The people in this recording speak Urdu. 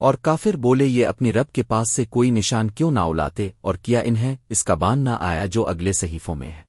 اور کافر بولے، یہ اپنی رب کے پاس سے کوئی نشان کیوں نہ اولاتے اور کیا انہیں اس کا بان نہ آیا جو اگلے صحیفوں میں ہے؟